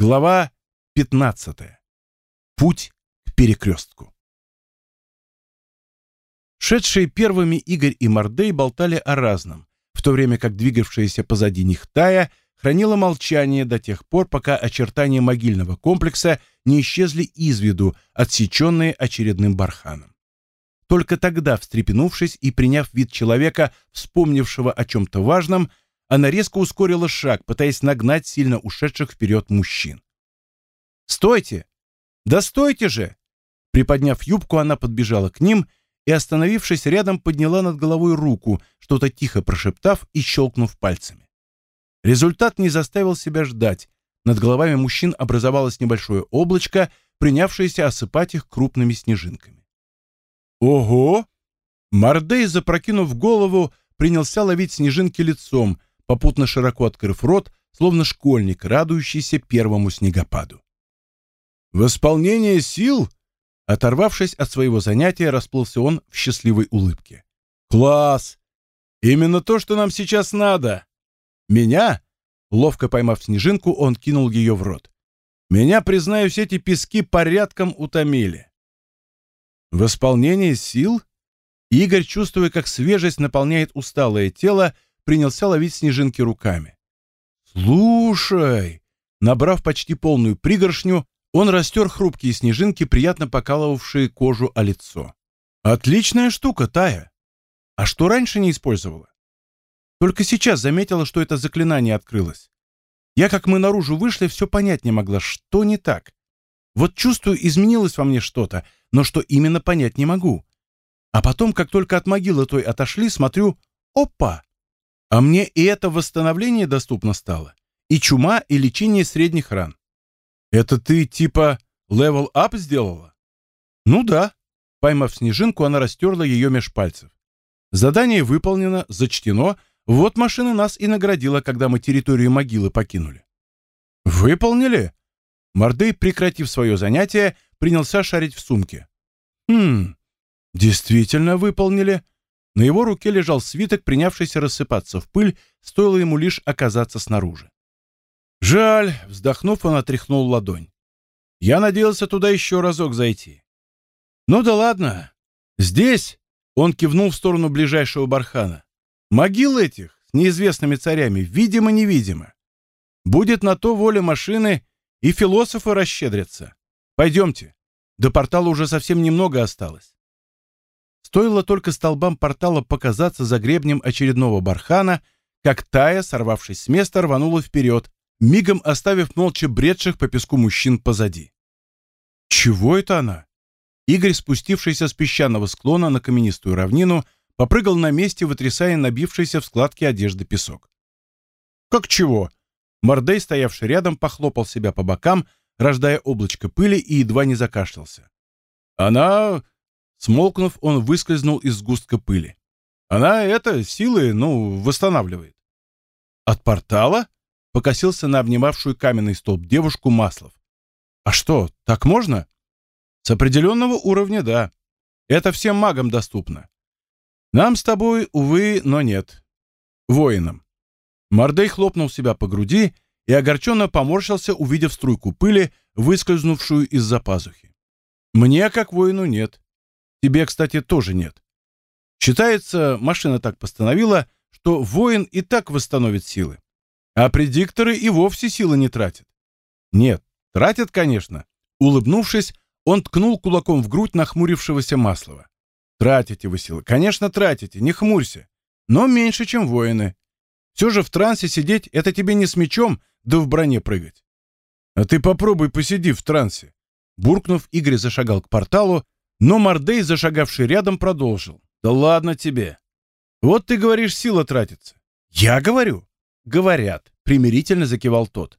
Глава 15. Путь к перекрестку. Шедшие первыми Игорь и Мордей болтали о разном, в то время как двигавшаяся позади них Тая хранила молчание до тех пор, пока очертания могильного комплекса не исчезли из виду, отсеченные очередным барханом. Только тогда, встрепенувшись и приняв вид человека, вспомнившего о чем-то важном, она резко ускорила шаг, пытаясь нагнать сильно ушедших вперед мужчин. «Стойте! Да стойте же!» Приподняв юбку, она подбежала к ним и, остановившись рядом, подняла над головой руку, что-то тихо прошептав и щелкнув пальцами. Результат не заставил себя ждать. Над головами мужчин образовалось небольшое облачко, принявшееся осыпать их крупными снежинками. «Ого!» Мордей, запрокинув голову, принялся ловить снежинки лицом, попутно широко открыв рот, словно школьник, радующийся первому снегопаду. «Восполнение сил?» Оторвавшись от своего занятия, расплылся он в счастливой улыбке. «Класс! Именно то, что нам сейчас надо! Меня?» Ловко поймав снежинку, он кинул ее в рот. «Меня, признаюсь, эти пески порядком утомили». «Восполнение сил?» Игорь, чувствуя, как свежесть наполняет усталое тело, принялся ловить снежинки руками. «Слушай!» Набрав почти полную пригоршню, он растер хрупкие снежинки, приятно покалывавшие кожу о лицо. «Отличная штука, Тая! А что раньше не использовала?» Только сейчас заметила, что это заклинание открылось. Я, как мы наружу вышли, все понять не могла, что не так. Вот чувствую, изменилось во мне что-то, но что именно понять не могу. А потом, как только от могилы той отошли, смотрю, опа! А мне и это восстановление доступно стало, и чума, и лечение средних ран. Это ты типа level up сделала? Ну да. Поймав снежинку, она растерла ее меж пальцев. Задание выполнено, зачтено. Вот машина нас и наградила, когда мы территорию могилы покинули. Выполнили? Мордей, прекратив свое занятие, принялся шарить в сумке. Хм, действительно выполнили. На его руке лежал свиток, принявшийся рассыпаться в пыль, стоило ему лишь оказаться снаружи. Жаль, вздохнув, он отряхнул ладонь. Я надеялся туда еще разок зайти. Ну да ладно. Здесь, он кивнул в сторону ближайшего бархана. Могил этих с неизвестными царями, видимо-невидимо. Будет на то воля машины, и философы расщедрятся. Пойдемте. До портала уже совсем немного осталось. Стоило только столбам портала показаться за гребнем очередного бархана, как Тая, сорвавшись с места, рванула вперед, мигом оставив молча бредших по песку мужчин позади. Чего это она? Игорь, спустившийся с песчаного склона на каменистую равнину, попрыгал на месте, вытрясая набившийся в складки одежды песок. Как чего? Мордей, стоявший рядом, похлопал себя по бокам, рождая облачко пыли и едва не закашлялся. Она, смолкнув, он выскользнул из сгустка пыли. Она это силы, ну, восстанавливает. От портала? покосился на обнимавшую каменный столб девушку Маслов. «А что, так можно?» «С определенного уровня, да. Это всем магам доступно. Нам с тобой, увы, но нет. Воинам». Мордей хлопнул себя по груди и огорченно поморщился, увидев струйку пыли, выскользнувшую из-за пазухи. «Мне, как воину, нет. Тебе, кстати, тоже нет. Считается, машина так постановила, что воин и так восстановит силы. А предикторы и вовсе силы не тратят. Нет, тратят, конечно. Улыбнувшись, он ткнул кулаком в грудь нахмурившегося Маслова. Тратите вы силы. Конечно, тратите, не хмурься. Но меньше, чем воины. Все же в трансе сидеть — это тебе не с мечом, да в броне прыгать. А ты попробуй посиди в трансе. Буркнув, Игорь зашагал к порталу, но Мордей, зашагавший рядом, продолжил. Да ладно тебе. Вот ты говоришь, сила тратится. Я говорю. Говорят, примирительно закивал тот.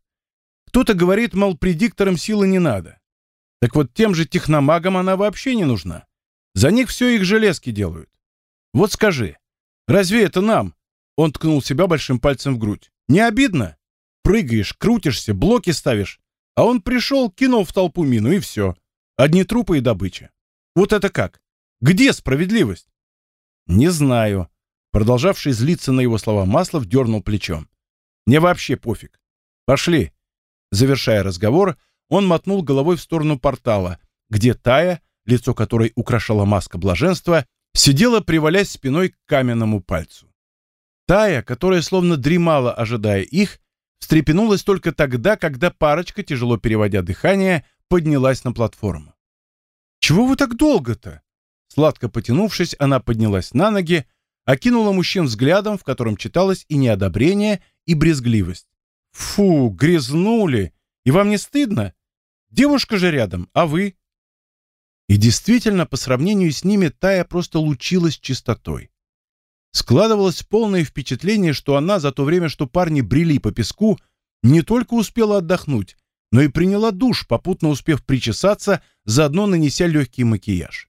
Кто-то говорит, мол, предикторам силы не надо. Так вот тем же техномагам она вообще не нужна. За них все их железки делают. Вот скажи, разве это нам? Он ткнул себя большим пальцем в грудь. Не обидно? Прыгаешь, крутишься, блоки ставишь. А он пришел, кинул в толпу мину и все. Одни трупы и добыча. Вот это как? Где справедливость? Не знаю. Продолжавший злиться на его слова Маслов дернул плечом. Мне вообще пофиг. Пошли. Завершая разговор, он мотнул головой в сторону портала, где Тая, лицо которой украшала маска блаженства, сидела, привалясь спиной к каменному пальцу. Тая, которая словно дремала, ожидая их, встрепенулась только тогда, когда парочка, тяжело переводя дыхание, поднялась на платформу. «Чего вы так долго-то?» Сладко потянувшись, она поднялась на ноги, окинула мужчин взглядом, в котором читалось и неодобрение, и брезгливость. «Фу, грязнули! И вам не стыдно? Девушка же рядом, а вы?» И действительно, по сравнению с ними, Тая просто лучилась чистотой. Складывалось полное впечатление, что она за то время, что парни брели по песку, не только успела отдохнуть, но и приняла душ, попутно успев причесаться, заодно нанеся легкий макияж.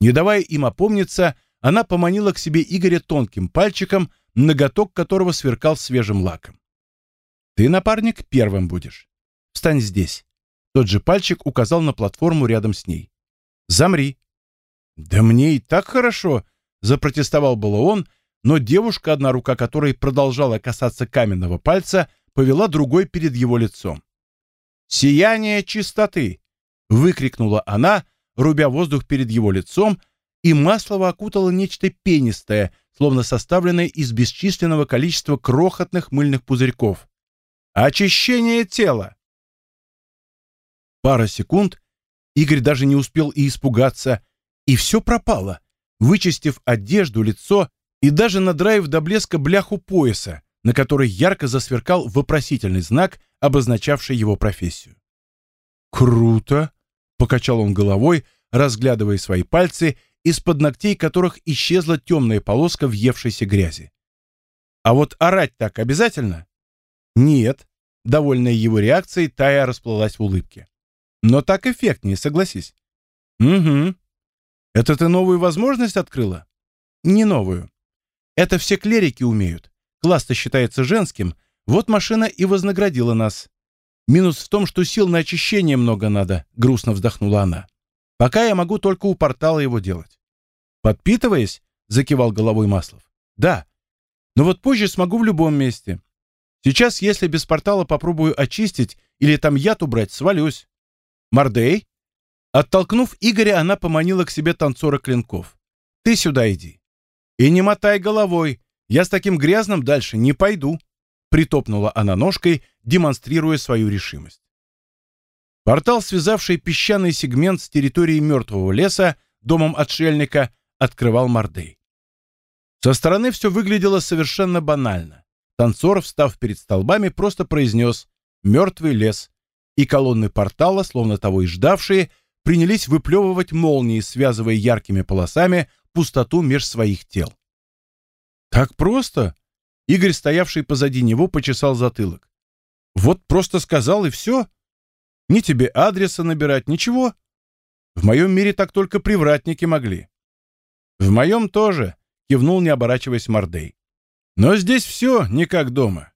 Не давая им опомниться, она поманила к себе Игоря тонким пальчиком, ноготок которого сверкал свежим лаком. «Ты, напарник, первым будешь. Встань здесь». Тот же пальчик указал на платформу рядом с ней. «Замри». «Да мне и так хорошо», — запротестовал было он, но девушка, одна рука которой продолжала касаться каменного пальца, повела другой перед его лицом. «Сияние чистоты!» — выкрикнула она, рубя воздух перед его лицом, и Маслова окутало нечто пенистое, словно составленное из бесчисленного количества крохотных мыльных пузырьков. «Очищение тела!» Пара секунд, Игорь даже не успел и испугаться, и все пропало, вычистив одежду, лицо и даже надраив до блеска бляху пояса, на которой ярко засверкал вопросительный знак, обозначавший его профессию. «Круто!» — покачал он головой, разглядывая свои пальцы из-под ногтей которых исчезла темная полоска въевшейся грязи. А вот орать так обязательно? Нет. Довольная его реакцией, Тая расплылась в улыбке. Но так эффектнее, согласись. Угу. Это ты новую возможность открыла? Не новую. Это все клерики умеют. Класс-то считается женским. Вот машина и вознаградила нас. Минус в том, что сил на очищение много надо, грустно вздохнула она. Пока я могу только у портала его делать. Подпитываясь? Закивал головой Маслов. Да. Но вот позже смогу в любом месте. Сейчас, если без портала попробую очистить или там яд убрать, свалюсь. Мордей? Оттолкнув Игоря, она поманила к себе танцора клинков. Ты сюда иди. И не мотай головой. Я с таким грязным дальше не пойду. Притопнула она ножкой, демонстрируя свою решимость. Портал, связавший песчаный сегмент с территорией мертвого леса, домом отшельника, открывал Мордей. Со стороны все выглядело совершенно банально. Танцор, встав перед столбами, просто произнес «мертвый лес», и колонны портала, словно того и ждавшие, принялись выплевывать молнии, связывая яркими полосами пустоту меж своих тел. «Так просто?» Игорь, стоявший позади него, почесал затылок. «Вот просто сказал, и все?» Ни тебе адреса набирать, ничего. В моем мире так только привратники могли. В моем тоже, кивнул, не оборачиваясь Мордей. Но здесь все не как дома.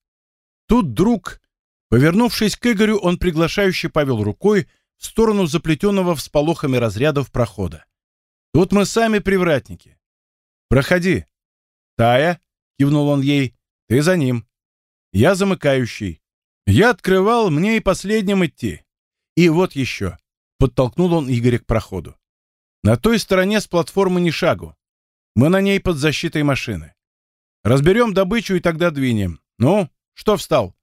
Тут друг, повернувшись к Игорю, он приглашающе повел рукой в сторону заплетенного всполохами разрядов прохода. Тут мы сами привратники. Проходи. Тая, кивнул он ей, ты за ним. Я замыкающий. Я открывал, мне и последним идти. И вот еще. Подтолкнул он Игоря к проходу. На той стороне с платформы ни шагу. Мы на ней под защитой машины. Разберем добычу и тогда двинем. Ну, что встал?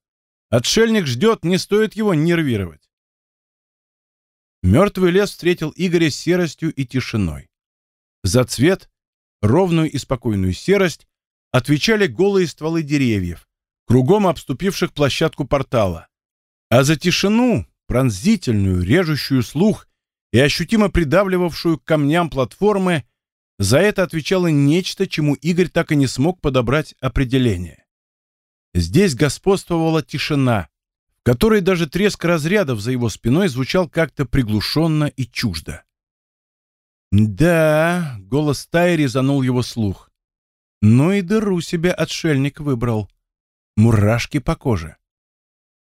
Отшельник ждет, не стоит его нервировать. Мертвый лес встретил Игоря серостью и тишиной. За цвет, ровную и спокойную серость, отвечали голые стволы деревьев, кругом обступивших площадку портала. А за тишину пронзительную, режущую слух и ощутимо придавливавшую к камням платформы, за это отвечало нечто, чему Игорь так и не смог подобрать определение. Здесь господствовала тишина, в которой даже треск разрядов за его спиной звучал как-то приглушенно и чуждо. «Да», — голос Таи резанул его слух. «Ну и дыру себе отшельник выбрал. Мурашки по коже».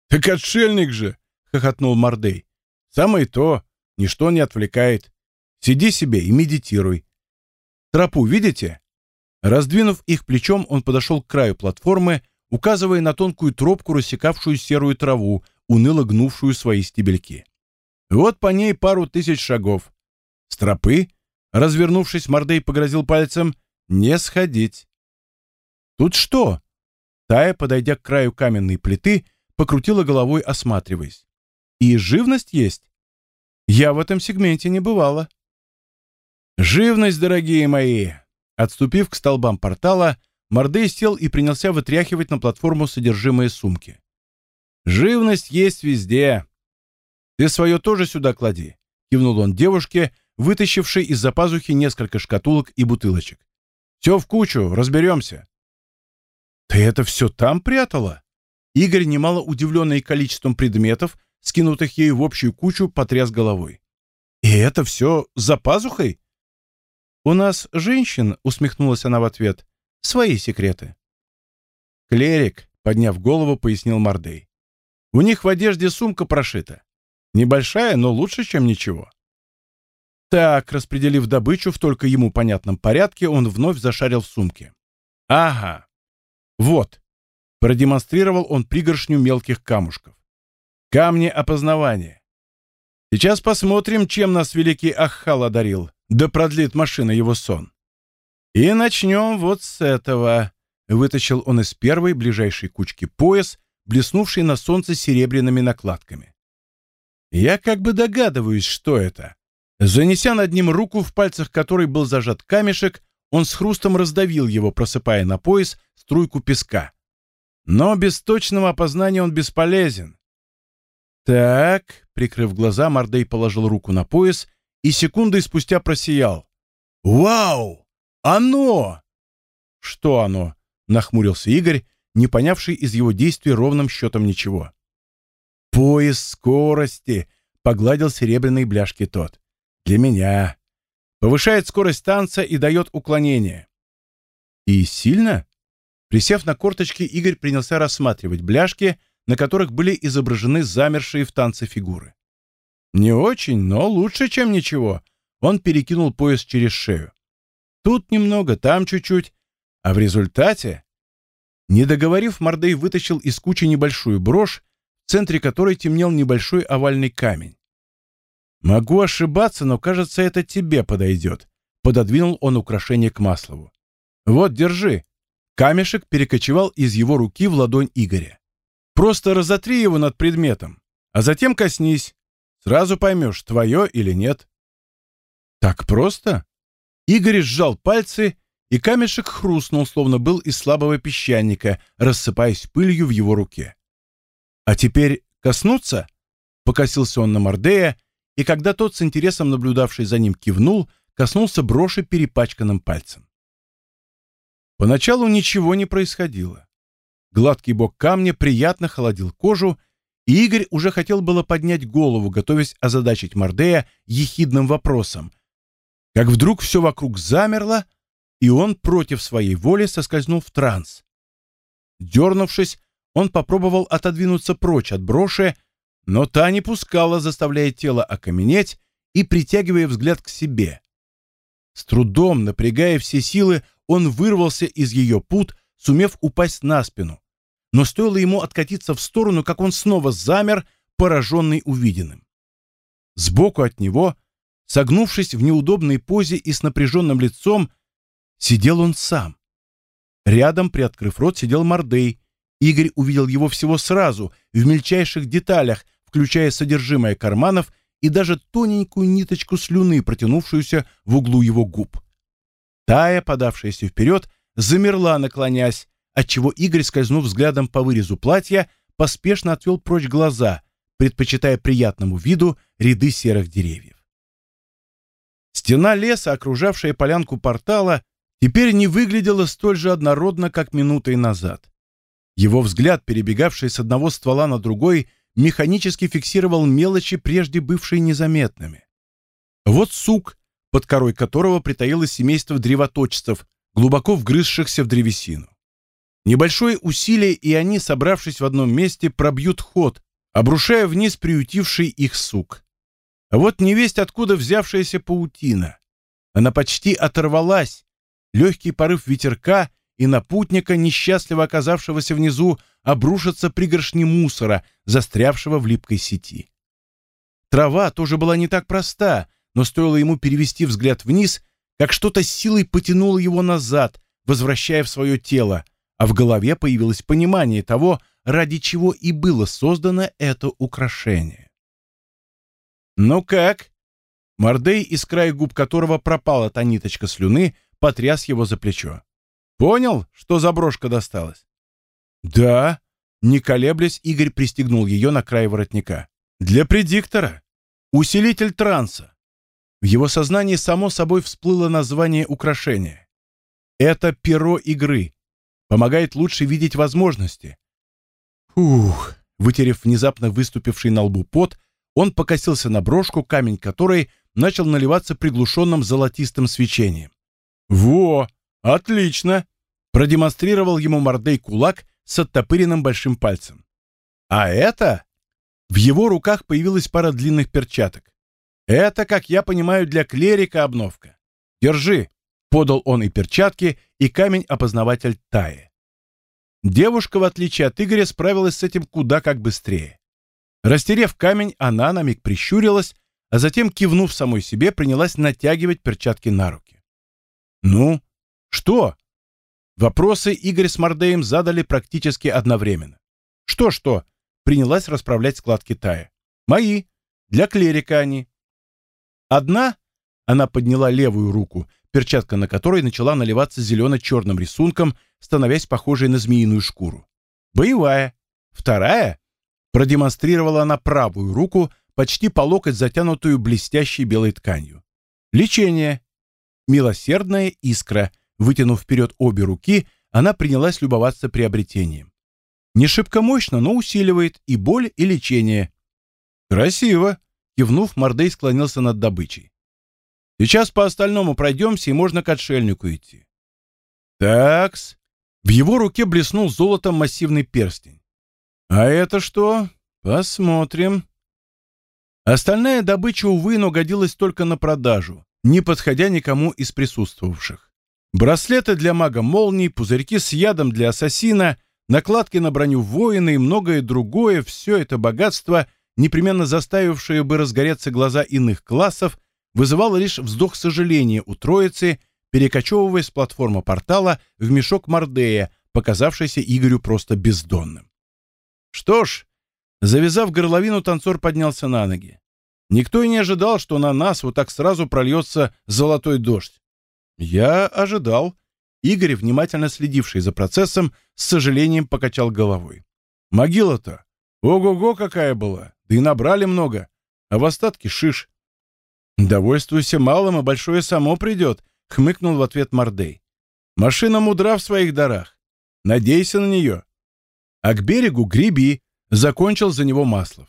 «Так отшельник же!» — хохотнул Мордей. «Самое то, ничто не отвлекает. Сиди себе и медитируй. Тропу видите?» Раздвинув их плечом, он подошел к краю платформы, указывая на тонкую тропку, рассекавшую серую траву, уныло гнувшую свои стебельки. Вот по ней пару тысяч шагов. Стропы, развернувшись, Мордей погрозил пальцем, не сходить. Тут что? Тая, подойдя к краю каменной плиты, покрутила головой, осматриваясь. И живность есть? Я в этом сегменте не бывала. Живность, дорогие мои! Отступив к столбам портала, Мордей сел и принялся вытряхивать на платформу содержимое сумки. «Живность есть везде. Ты свое тоже сюда клади», — кивнул он девушке, вытащившей из-за пазухи несколько шкатулок и бутылочек. «Все в кучу, разберемся». «Ты это все там прятала?» Игорь, немало удивленный количеством предметов, скинутых ею в общую кучу, потряс головой. «И это все за пазухой?» «У нас, женщин», — усмехнулась она в ответ, Свои секреты. Клерик, подняв голову, пояснил Мордей. У них в одежде сумка прошита. Небольшая, но лучше, чем ничего. Так, распределив добычу в только ему понятном порядке, он вновь зашарил в сумке. Ага. Вот. Продемонстрировал он пригоршню мелких камушков. Камни опознавания. Сейчас посмотрим, чем нас великий Аххал одарил, да продлит машина его сон. «И начнем вот с этого», — вытащил он из первой ближайшей кучки пояс, блеснувший на солнце серебряными накладками. «Я как бы догадываюсь, что это». Занеся над ним руку, в пальцах которой был зажат камешек, он с хрустом раздавил его, просыпая на пояс струйку песка. Но без точного опознания он бесполезен. «Так», — прикрыв глаза, Мордей положил руку на пояс и секундой спустя просиял. «Вау!» «Оно!» «Что оно?» — нахмурился Игорь, не понявший из его действий ровным счетом ничего. «Пояс скорости!» — погладил серебряные бляшки тот. «Для меня. Повышает скорость танца и дает уклонение». «И сильно?» Присев на корточки, Игорь принялся рассматривать бляшки, на которых были изображены замершие в танце фигуры. «Не очень, но лучше, чем ничего». Он перекинул пояс через шею. Тут немного, там чуть-чуть. А в результате... Не договорив, Мордей вытащил из кучи небольшую брошь, в центре которой темнел небольшой овальный камень. «Могу ошибаться, но, кажется, это тебе подойдет», — пододвинул он украшение к Маслову. «Вот, держи». Камешек перекочевал из его руки в ладонь Игоря. «Просто разотри его над предметом, а затем коснись. Сразу поймешь, твое или нет». «Так просто?» Игорь сжал пальцы, и камешек хрустнул, словно был из слабого песчаника, рассыпаясь пылью в его руке. «А теперь коснуться?» — покосился он на Мордея, и когда тот, с интересом наблюдавший за ним, кивнул, коснулся броши перепачканным пальцем. Поначалу ничего не происходило. Гладкий бок камня приятно холодил кожу, и Игорь уже хотел было поднять голову, готовясь озадачить Мордея ехидным вопросом — как вдруг все вокруг замерло, и он против своей воли соскользнул в транс. Дернувшись, он попробовал отодвинуться прочь от броши, но та не пускала, заставляя тело окаменеть и притягивая взгляд к себе. С трудом, напрягая все силы, он вырвался из ее пут, сумев упасть на спину. Но стоило ему откатиться в сторону, как он снова замер, пораженный увиденным. Сбоку от него Согнувшись в неудобной позе и с напряженным лицом, сидел он сам. Рядом, приоткрыв рот, сидел Мордей. Игорь увидел его всего сразу, в мельчайших деталях, включая содержимое карманов и даже тоненькую ниточку слюны, протянувшуюся в углу его губ. Тая, подавшаяся вперед, замерла, наклонясь, отчего Игорь, скользнув взглядом по вырезу платья, поспешно отвел прочь глаза, предпочитая приятному виду ряды серых деревьев. Стена леса, окружавшая полянку портала, теперь не выглядела столь же однородно, как минутой назад. Его взгляд, перебегавший с одного ствола на другой, механически фиксировал мелочи, прежде бывшие незаметными. Вот сук, под корой которого притаилось семейство древоточцев, глубоко вгрызшихся в древесину. Небольшое усилие, и они, собравшись в одном месте, пробьют ход, обрушая вниз приютивший их сук. А вот невесть, откуда взявшаяся паутина. Она почти оторвалась. Легкий порыв ветерка, и на путника, несчастливо оказавшегося внизу, обрушатся пригоршни мусора, застрявшего в липкой сети. Трава тоже была не так проста, но стоило ему перевести взгляд вниз, как что-то силой потянуло его назад, возвращая в свое тело, а в голове появилось понимание того, ради чего и было создано это украшение. «Ну как?» Мордей, из края губ которого пропала та ниточка слюны, потряс его за плечо. «Понял, что за брошка досталась?» «Да», — не колеблясь, Игорь пристегнул ее на край воротника. «Для предиктора. Усилитель транса». В его сознании само собой всплыло название украшения. «Это перо игры. Помогает лучше видеть возможности». Ух, вытерев внезапно выступивший на лбу пот, он покосился на брошку, камень которой начал наливаться приглушенным золотистым свечением. «Во! Отлично!» — продемонстрировал ему Мордей кулак с оттопыренным большим пальцем. «А это?» В его руках появилась пара длинных перчаток. «Это, как я понимаю, для клерика обновка. Держи!» — подал он и перчатки, и камень-опознаватель Тае. Девушка, в отличие от Игоря, справилась с этим куда как быстрее. Растерев камень, она на миг прищурилась, а затем, кивнув самой себе, принялась натягивать перчатки на руки. «Ну, что?» Вопросы Игорь с Мордеем задали практически одновременно. «Что-что?» — принялась расправлять складки Тая. «Мои. Для клерика они». «Одна?» — она подняла левую руку, перчатка на которой начала наливаться зелено-черным рисунком, становясь похожей на змеиную шкуру. «Боевая. Вторая?» Продемонстрировала она правую руку, почти по локоть затянутую блестящей белой тканью. «Лечение. Милосердная искра». Вытянув вперед обе руки, она принялась любоваться приобретением. Не шибко мощно, но усиливает и боль, и лечение. «Красиво!» — кивнув, Мордей склонился над добычей. «Сейчас по остальному пройдемся, и можно к отшельнику идти». «Такс». В его руке блеснул золотом массивный перстень. «А это что? Посмотрим». Остальная добыча, увы, но годилась только на продажу, не подходя никому из присутствовавших. Браслеты для мага молний, пузырьки с ядом для ассасина, накладки на броню воина и многое другое — все это богатство, непременно заставившее бы разгореться глаза иных классов, вызывало лишь вздох сожаления у троицы, перекочевывая с платформы портала в мешок Мордея, показавшийся Игорю просто бездонным. Что ж, завязав горловину, танцор поднялся на ноги. Никто и не ожидал, что на нас вот так сразу прольется золотой дождь. Я ожидал. Игорь, внимательно следивший за процессом, с сожалением покачал головой. Могила-то, ого-го какая была, да и набрали много, а в остатке шиш. Довольствуйся малым, и большое само придет, хмыкнул в ответ Мордей. Машина мудра в своих дарах. Надейся на нее а к берегу греби, закончил за него Маслов.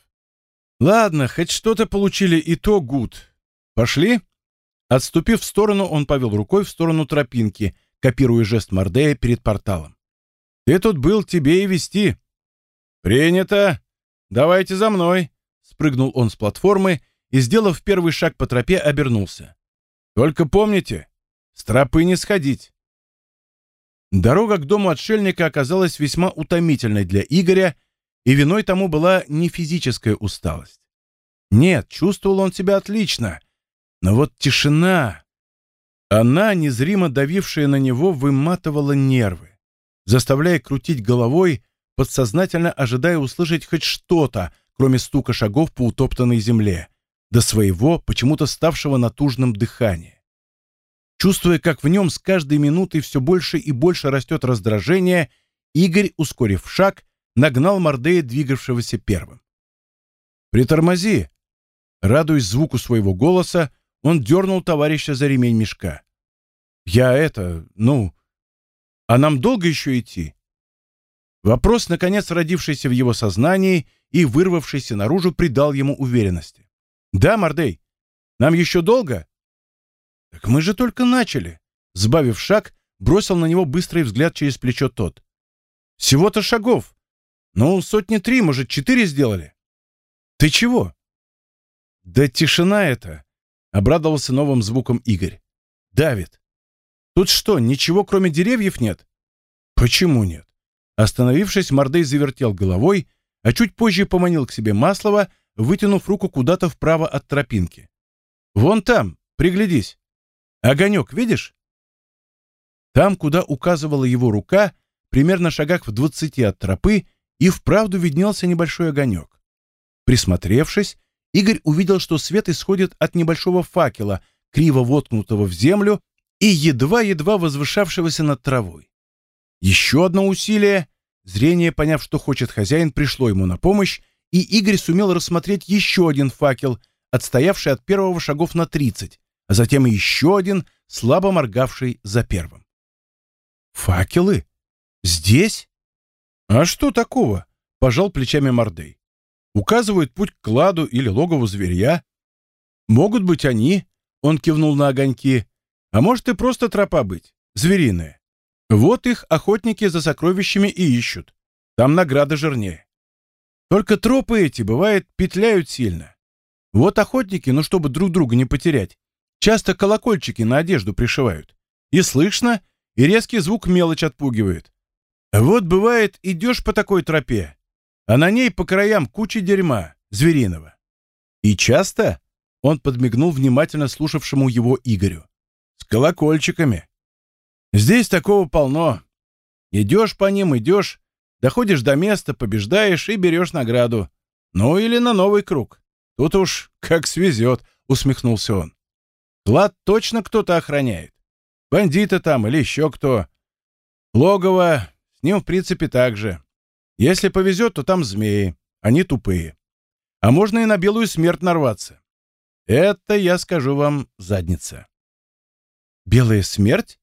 Ладно, хоть что-то получили, и то гуд. Пошли? Отступив в сторону, он повел рукой в сторону тропинки, копируя жест Мордея перед порталом. Ты тут был, тебе и вести. Принято. Давайте за мной. Спрыгнул он с платформы и, сделав первый шаг по тропе, обернулся. Только помните, с тропы не сходить. Дорога к дому отшельника оказалась весьма утомительной для Игоря, и виной тому была не физическая усталость. Нет, чувствовал он себя отлично, но вот тишина... Она, незримо давившая на него, выматывала нервы, заставляя крутить головой, подсознательно ожидая услышать хоть что-то, кроме стука шагов по утоптанной земле, до своего, почему-то ставшего натужным дыхания. Чувствуя, как в нем с каждой минутой все больше и больше растет раздражение, Игорь, ускорив шаг, нагнал Мордея, двигавшегося первым. «Притормози!» Радуясь звуку своего голоса, он дернул товарища за ремень мешка. «Я это... ну... А нам долго еще идти?» Вопрос, наконец родившийся в его сознании и вырвавшийся наружу, придал ему уверенности. «Да, Мордей, нам еще долго?» «Так мы же только начали!» Сбавив шаг, бросил на него быстрый взгляд через плечо тот. «Всего-то шагов! Ну, сотни три, может, четыре сделали!» «Ты чего?» «Да тишина это!» — обрадовался новым звуком Игорь. «Давид! Тут что, ничего кроме деревьев нет? Почему нет? Остановившись, Мордей завертел головой, а чуть позже поманил к себе Маслова, вытянув руку куда-то вправо от тропинки. «Вон там, приглядись. Огонек, видишь?» Там, куда указывала его рука, примерно шагах в двадцати от тропы, и вправду виднелся небольшой огонек. Присмотревшись, Игорь увидел, что свет исходит от небольшого факела, криво воткнутого в землю и едва-едва возвышавшегося над травой. Еще одно усилие. Зрение, поняв, что хочет хозяин, пришло ему на помощь, и Игорь сумел рассмотреть еще один факел, отстоявший от первого шагов на 30, а затем еще один, слабо моргавший за первым. «Факелы? Здесь? А что такого?» — пожал плечами Мордей. «Указывают путь к кладу или логову зверя. Могут быть они, — он кивнул на огоньки, — а может и просто тропа быть, звериная. Вот их охотники за сокровищами и ищут. Там награда жирнее. Только тропы эти, бывает, петляют сильно. Вот охотники, ну чтобы друг друга не потерять, часто колокольчики на одежду пришивают. И слышно, и резкий звук мелочь отпугивает. Вот бывает, идешь по такой тропе, а на ней по краям куча дерьма, звериного. И часто, он подмигнул внимательно слушавшему его Игорю, с колокольчиками. Здесь такого полно. Идешь по ним, идешь, доходишь до места, побеждаешь и берешь награду. Ну или на новый круг. Тут уж как свезет, усмехнулся он. Клад точно кто-то охраняет. Бандиты там или еще кто. Логово, с ним в принципе так же. Если повезет, то там змеи. Они тупые. А можно и на белую смерть нарваться. Это, я скажу вам, задница. Белая смерть?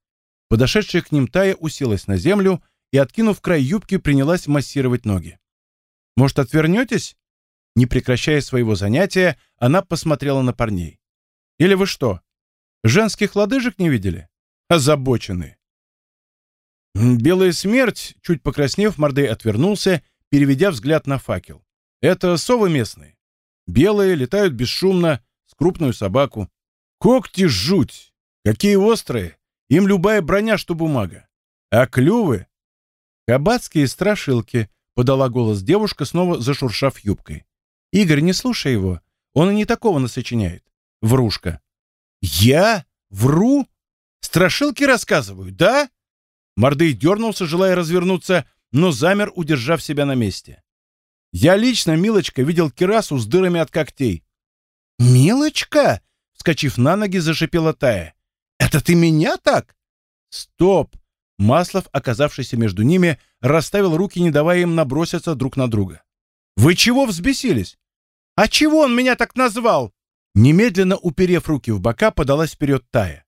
Подошедшая к ним Тая уселась на землю и, откинув край юбки, принялась массировать ноги. «Может, отвернетесь?» Не прекращая своего занятия, она посмотрела на парней. «Или вы что, женских лодыжек не видели? Озабочены!» «Белая смерть», чуть покраснев, Мордей отвернулся, переведя взгляд на факел. «Это совы местные. Белые, летают бесшумно, с крупную собаку. Когти жуть! Какие острые! Им любая броня, что бумага. А клювы? Кабацкие страшилки, подала голос девушка, снова зашуршав юбкой. Игорь, не слушай его. Он и не такого насочиняет. Врушка. Я? Вру? Страшилки рассказываю, да? Мордый дернулся, желая развернуться, но замер, удержав себя на месте. Я лично, Милочка, видел кирасу с дырами от когтей. «Милочка?» — вскочив на ноги, зашипела Тая. «Это ты меня так?» «Стоп!» Маслов, оказавшийся между ними, расставил руки, не давая им наброситься друг на друга. «Вы чего взбесились?» «А чего он меня так назвал?» Немедленно уперев руки в бока, подалась вперед Тая.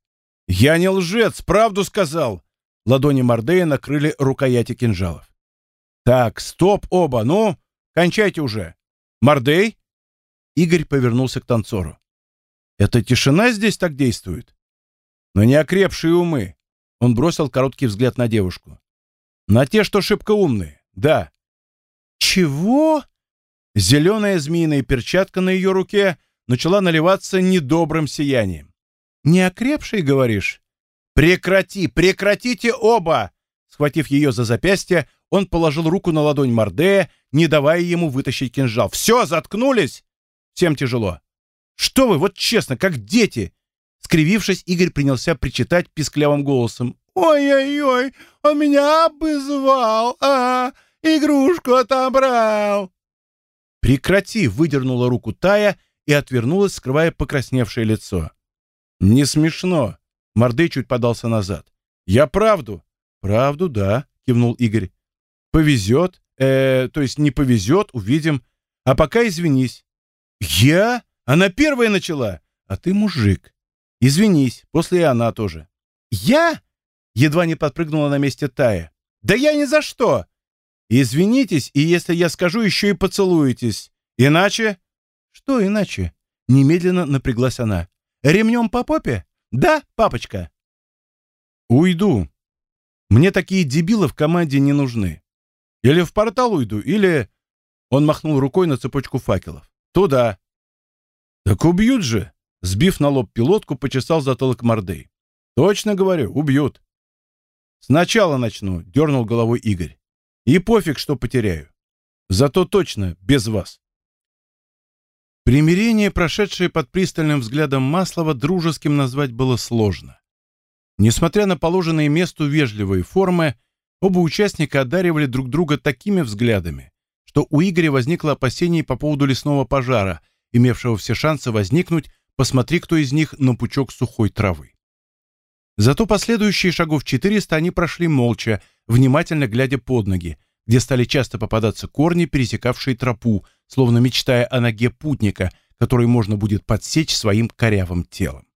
«Я не лжец, правду сказал!» Ладони Мордея накрыли рукояти кинжалов. «Так, стоп оба, ну, кончайте уже! Мордей?» Игорь повернулся к танцору. «Это тишина здесь так действует?» Но не окрепшие умы. Он бросил короткий взгляд на девушку. На те, что шибко умные, да. Чего? Зеленая змеиная перчатка на ее руке начала наливаться недобрым сиянием. Не окрепшие, говоришь? Прекрати, прекратите оба! Схватив ее за запястье, он положил руку на ладонь Мордея, не давая ему вытащить кинжал. «Все, заткнулись!» Всем тяжело. «Что вы, вот честно, как дети! Скривившись, Игорь принялся причитать писклявым голосом. «Ой-ой-ой, он меня обызвал, а, игрушку отобрал!» «Прекрати!» — выдернула руку Тая и отвернулась, скрывая покрасневшее лицо. «Не смешно!» — Мордей чуть подался назад. «Я правду!» «Правду, да», — кивнул Игорь. «Повезет, э, то есть не повезет, увидим. А пока извинись». «Я? Она первая начала, а ты мужик. Извинись, после и она тоже. Я? Едва не подпрыгнула на месте Тая. Да я ни за что. Извинитесь, и если я скажу, еще и поцелуетесь. Иначе... Что иначе? Немедленно напряглась она. Ремнем по попе? Да, папочка? Уйду. Мне такие дебилы в команде не нужны. Или в портал уйду, или... Он махнул рукой на цепочку факелов. Туда. Так убьют же. Сбив на лоб пилотку, почесал затылок Мордей. «Точно говорю, убьют». Сначала начну, дернул головой Игорь. И пофиг, что потеряю. Зато точно без вас. Примирение, прошедшее под пристальным взглядом Маслова, дружеским назвать было сложно. Несмотря на положенные месту вежливые формы, оба участника одаривали друг друга такими взглядами, что у Игоря возникло опасение по поводу лесного пожара, имевшего все шансы возникнуть, посмотри, кто из них на пучок сухой травы. Зато последующие шагов 400 они прошли молча, внимательно глядя под ноги, где стали часто попадаться корни, пересекавшие тропу, словно мечтая о ноге путника, который можно будет подсечь своим корявым телом.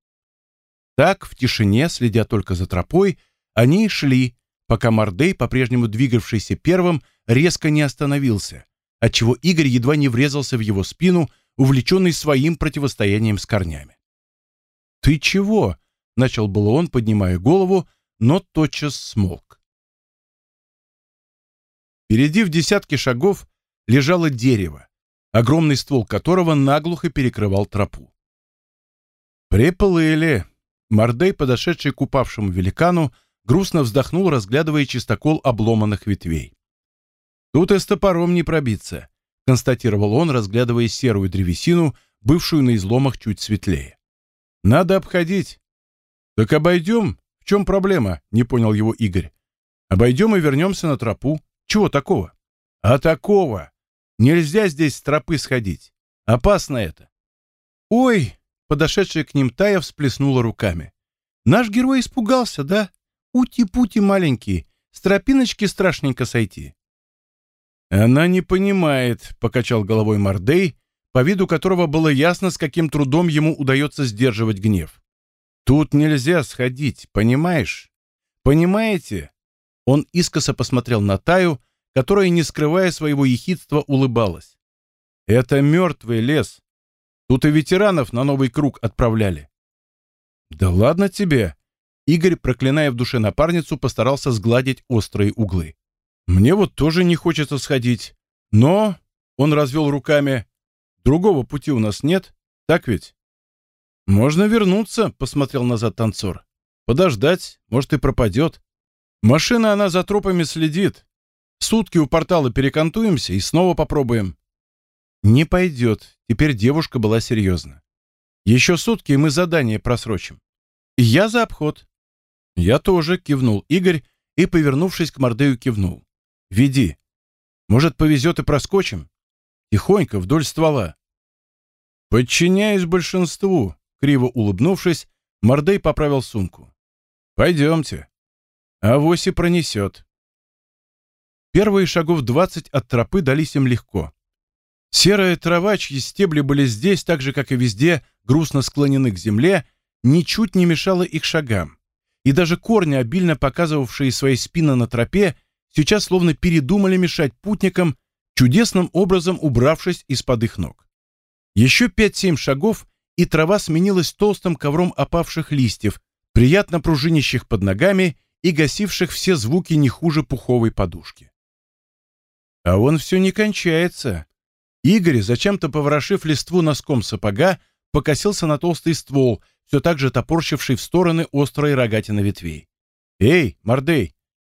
Так, в тишине, следя только за тропой, они шли, пока Мордей, по-прежнему двигавшийся первым, резко не остановился, отчего Игорь едва не врезался в его спину, увлеченный своим противостоянием с корнями. «Ты чего?» — начал было он, поднимая голову, но тотчас смолк. Впереди в десятке шагов лежало дерево, огромный ствол которого наглухо перекрывал тропу. «Приплыли!» Мордей, подошедший к упавшему великану, грустно вздохнул, разглядывая чистокол обломанных ветвей. «Тут и с топором не пробиться», — констатировал он, разглядывая серую древесину, бывшую на изломах чуть светлее. «Надо обходить». «Так обойдем? В чем проблема?» — не понял его Игорь. «Обойдем и вернемся на тропу. Чего такого?» «А такого! Нельзя здесь с тропы сходить. Опасно это». «Ой!» Подошедшая к ним Тая всплеснула руками. «Наш герой испугался, да? Ути-пути маленький, с тропиночки страшненько сойти». «Она не понимает», — покачал головой Мордей, по виду которого было ясно, с каким трудом ему удается сдерживать гнев. «Тут нельзя сходить, понимаешь? Понимаете?» Он искоса посмотрел на Таю, которая, не скрывая своего ехидства, улыбалась. «Это мертвый лес. Тут и ветеранов на новый круг отправляли. Да ладно тебе. Игорь, проклиная в душе напарницу, постарался сгладить острые углы. Мне вот тоже не хочется сходить. Но, он развел руками, другого пути у нас нет, так ведь? Можно вернуться, посмотрел назад танцор. Подождать, может и пропадет. Машина она за тропами следит. Сутки у портала перекантуемся и снова попробуем. «Не пойдет». Теперь девушка была серьезна. «Еще сутки, и мы задание просрочим. Я за обход». «Я тоже», — кивнул Игорь и, повернувшись к Мордею, кивнул. «Веди. Может, повезет и проскочим? Тихонько, вдоль ствола». «Подчиняюсь большинству», — криво улыбнувшись, Мордей поправил сумку. «Пойдемте. Авось и пронесет». Первые шагов двадцать от тропы дались им легко. Серая трава, чьи стебли были здесь, так же, как и везде, грустно склонены к земле, ничуть не мешала их шагам. И даже корни, обильно показывавшие свои спины на тропе, сейчас словно передумали мешать путникам, чудесным образом убравшись из-под их ног. Еще пять-семь шагов, и трава сменилась толстым ковром опавших листьев, приятно пружинящих под ногами и гасивших все звуки не хуже пуховой подушки. А он все не кончается. Игорь, зачем-то поворошив листву носком сапога, покосился на толстый ствол, все так же топорщивший в стороны острые рогатины ветвей. «Эй, Мордей,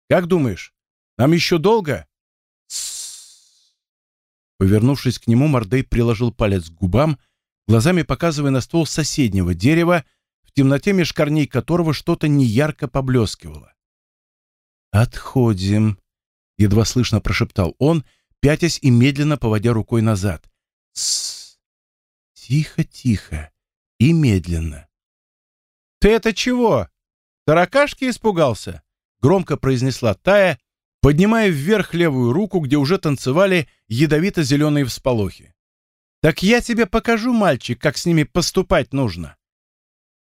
как думаешь, нам еще долго?» Повернувшись к нему, Мордей приложил палец к губам, глазами показывая на ствол соседнего дерева, в темноте меж корней которого что-то неярко поблескивало. «Отходим», — едва слышно прошептал он, — пятясь и медленно поводя рукой назад. Тссс. Тихо, тихо и медленно. «Ты это чего? Таракашки испугался?» — громко произнесла Тая, поднимая вверх левую руку, где уже танцевали ядовито-зеленые всполохи. «Так я тебе покажу, мальчик, как с ними поступать нужно».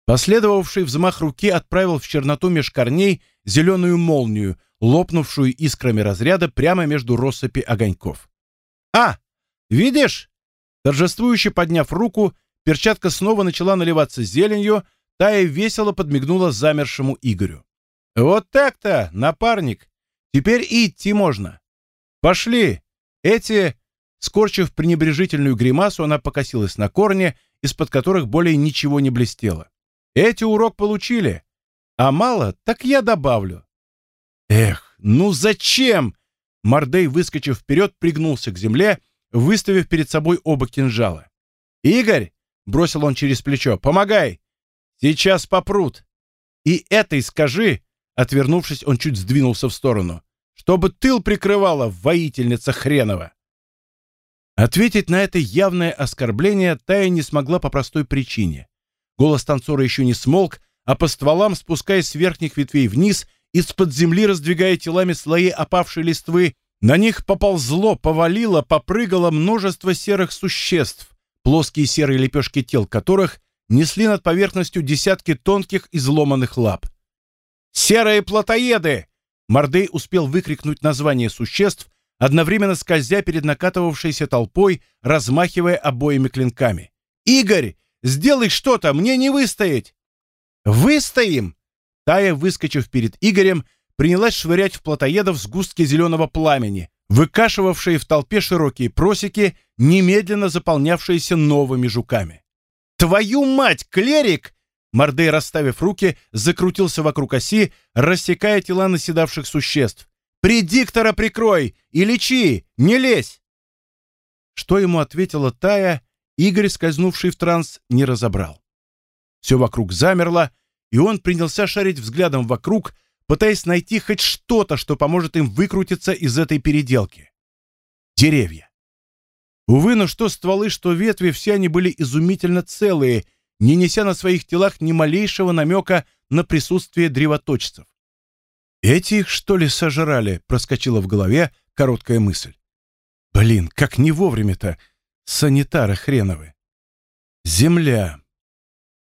Последовавший взмах руки отправил в черноту меж корней зеленую молнию, лопнувшую искрами разряда прямо между россыпи огоньков. «А, видишь?» Торжествующе подняв руку, перчатка снова начала наливаться зеленью, Тая весело подмигнула замершему Игорю. «Вот так-то, напарник! Теперь и идти можно! Пошли! Эти...» Скорчив пренебрежительную гримасу, она покосилась на корни, из-под которых более ничего не блестело. «Эти урок получили, а мало, так я добавлю. Эх, ну зачем? Мордей, выскочив вперед, пригнулся к земле, выставив перед собой оба кинжала. «Игорь!» — бросил он через плечо. «Помогай! Сейчас попрут!» «И этой скажи!» — отвернувшись, он чуть сдвинулся в сторону. «Чтобы тыл прикрывала, воительница хренова!» Ответить на это явное оскорбление Тая не смогла по простой причине. Голос танцора еще не смолк, а по стволам, спускаясь с верхних ветвей вниз, из-под земли раздвигая телами слои опавшей листвы, на них поползло, повалило, попрыгало множество серых существ, плоские серые лепешки тел которых несли над поверхностью десятки тонких изломанных лап. «Серые плотоеды!» Мордей успел выкрикнуть название существ, одновременно скользя перед накатывавшейся толпой, размахивая обоими клинками. «Игорь, сделай что-то, мне не выстоять!» «Выстоим!» Тая, выскочив перед Игорем, принялась швырять в плотоедов сгустки зеленого пламени, выкашивавшие в толпе широкие просеки, немедленно заполнявшиеся новыми жуками. «Твою мать, клерик!» Мордей, расставив руки, закрутился вокруг оси, рассекая тела наседавших существ. «Предиктора прикрой и лечи! Не лезь!» Что ему ответила Тая, Игорь, скользнувший в транс, не разобрал. Все вокруг замерло, и он принялся шарить взглядом вокруг, пытаясь найти хоть что-то, что поможет им выкрутиться из этой переделки. Деревья. Увы, но что стволы, что ветви, все они были изумительно целые, не неся на своих телах ни малейшего намека на присутствие древоточцев. «Эти их, что ли, сожрали?» — проскочила в голове короткая мысль. «Блин, как не вовремя-то! Санитары хреновы!» «Земля!»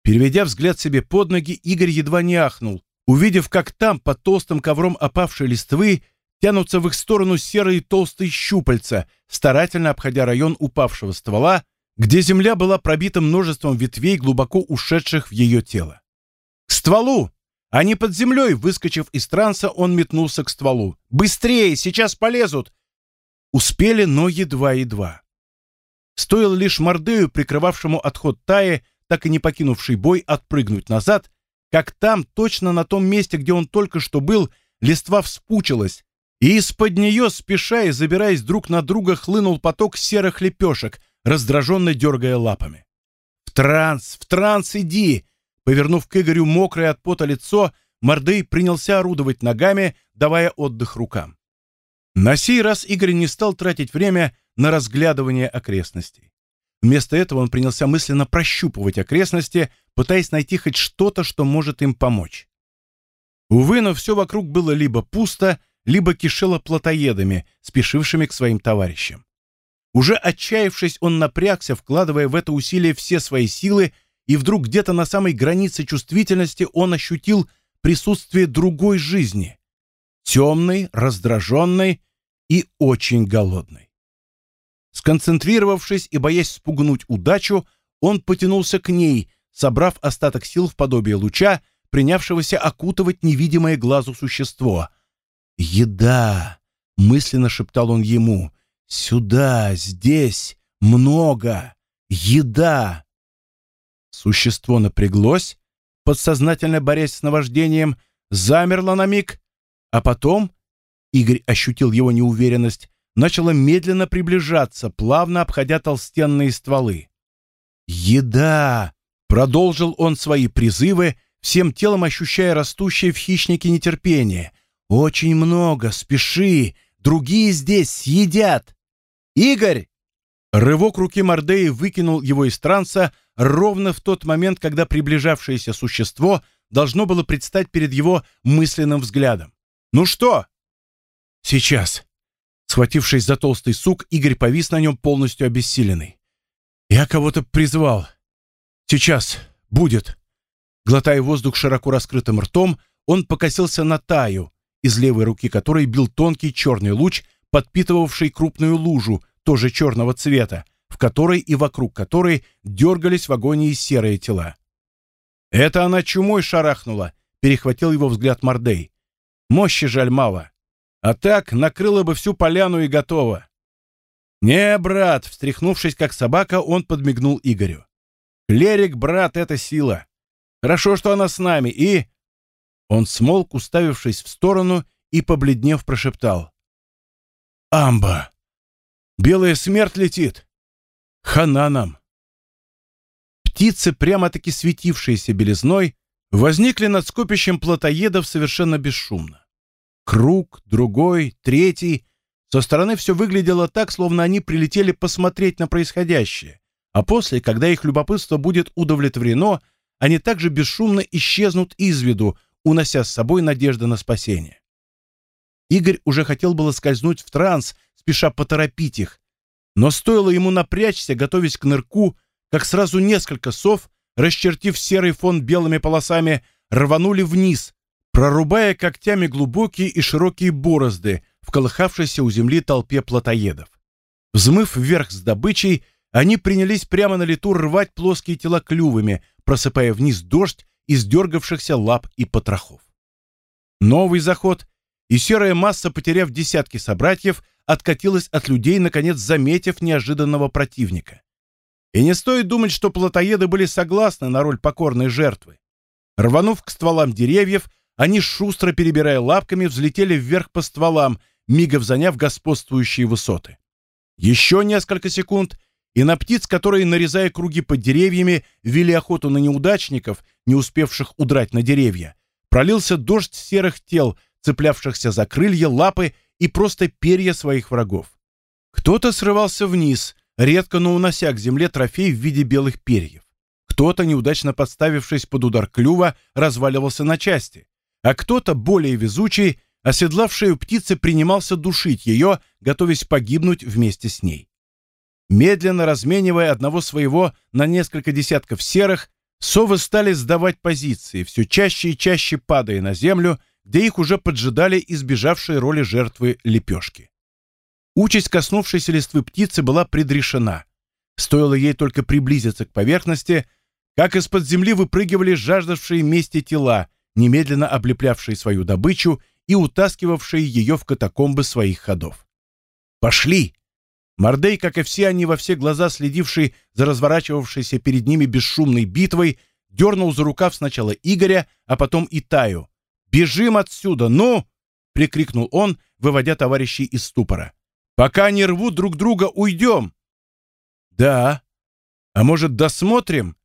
Переведя взгляд себе под ноги, Игорь едва не ахнул, увидев, как там, под толстым ковром опавшей листвы, тянутся в их сторону серые толстые щупальца, старательно обходя район упавшего ствола, где земля была пробита множеством ветвей, глубоко ушедших в ее тело. «К стволу!» А не под землей, выскочив из транса, он метнулся к стволу. «Быстрее! Сейчас полезут!» Успели, но едва-едва. Стоило лишь Мордею, прикрывавшему отход Таи, так и не покинувший бой, отпрыгнуть назад, как там, точно на том месте, где он только что был, листва вспучилась, и из-под нее, спеша и забираясь друг на друга, хлынул поток серых лепешек, раздраженно дергая лапами. «В транс! В транс иди!» Повернув к Игорю мокрое от пота лицо, Мордей принялся орудовать ногами, давая отдых рукам. На сей раз Игорь не стал тратить время на разглядывание окрестностей. Вместо этого он принялся мысленно прощупывать окрестности, пытаясь найти хоть что-то, что может им помочь. Увы, но все вокруг было либо пусто, либо кишело плотоедами, спешившими к своим товарищам. Уже отчаявшись, он напрягся, вкладывая в это усилие все свои силы, и вдруг где-то на самой границе чувствительности он ощутил присутствие другой жизни, темной, раздраженной и очень голодной. Сконцентрировавшись и боясь спугнуть удачу, он потянулся к ней, собрав остаток сил в подобие луча, принявшегося окутывать невидимое глазу существо. «Еда!» — мысленно шептал он ему. «Сюда, здесь, много! Еда!» Существо напряглось, подсознательно борясь с наваждением, замерло на миг, а потом, Игорь ощутил его неуверенность, начало медленно приближаться, плавно обходя толстенные стволы. «Еда!» — продолжил он свои призывы, всем телом ощущая растущее в хищнике нетерпение. «Очень много, спеши! Другие здесь съедят!» «Игорь!» Рывок руки Мордеи выкинул его из транса ровно в тот момент, когда приближавшееся существо должно было предстать перед его мысленным взглядом. «Ну что?» «Сейчас!» Схватившись за толстый сук, Игорь повис на нем полностью обессиленный. «Я кого-то призвал. Сейчас. Будет». Глотая воздух широко раскрытым ртом, он покосился на Таю, из левой руки которой бил тонкий черный луч, подпитывавший крупную лужу, тоже черного цвета, в которой и вокруг которой дергались в агонии серые тела. «Это она чумой шарахнула», — перехватил его взгляд Мордей. «Мощи жаль мало. А так накрыло бы всю поляну и готово. «Не, брат!» — встряхнувшись как собака, он подмигнул Игорю. «Клерик, брат, это сила. Хорошо, что она с нами, и...» Он смолк, уставившись в сторону и, побледнев, прошептал. «Амба! Белая смерть летит! Хана нам!» Птицы, прямо-таки светившиеся белизной, возникли над скопищем плотоедов совершенно бесшумно. Круг, другой, третий. Со стороны все выглядело так, словно они прилетели посмотреть на происходящее, а после, когда их любопытство будет удовлетворено, они также бесшумно исчезнут из виду, унося с собой надежды на спасение. Игорь уже хотел было скользнуть в транс, спеша поторопить их, но стоило ему напрячься, готовясь к нырку, как сразу несколько сов, расчертив серый фон белыми полосами, рванули вниз, прорубая когтями глубокие и широкие борозды в колыхавшейся у земли толпе плотоедов. Взмыв вверх с добычей, они принялись прямо на лету рвать плоские тела клювами, просыпая вниз дождь из дергавшихся лап и потрохов. Новый заход, и серая масса, потеряв десятки собратьев, откатилась от людей, наконец заметив неожиданного противника. И не стоит думать, что плотоеды были согласны на роль покорной жертвы. Рванув к стволам деревьев, они, шустро перебирая лапками, взлетели вверх по стволам, мигов заняв господствующие высоты. Еще несколько секунд, и на птиц, которые, нарезая круги под деревьями, вели охоту на неудачников, не успевших удрать на деревья, пролился дождь серых тел, цеплявшихся за крылья, лапы и просто перья своих врагов. Кто-то срывался вниз, редко, но унося к земле трофей в виде белых перьев. Кто-то, неудачно подставившись под удар клюва, разваливался на части, а кто-то, более везучий, оседлавший птицы, принимался душить ее, готовясь погибнуть вместе с ней. Медленно разменивая одного своего на несколько десятков серых, совы стали сдавать позиции, все чаще и чаще падая на землю, где их уже поджидали избежавшие роли жертвы лепешки. Участь коснувшейся листвы птицы была предрешена. Стоило ей только приблизиться к поверхности, как из-под земли выпрыгивали жаждавшие мести тела, немедленно облеплявшие свою добычу и утаскивавшие ее в катакомбы своих ходов. «Пошли!» Мордей, как и все они, во все глаза следивший за разворачивавшейся перед ними бесшумной битвой, дернул за рукав сначала Игоря, а потом и Таю. «Бежим отсюда, ну!» — прикрикнул он, выводя товарищей из ступора. «Пока не рвут друг друга, уйдем!» «Да. А может, досмотрим?»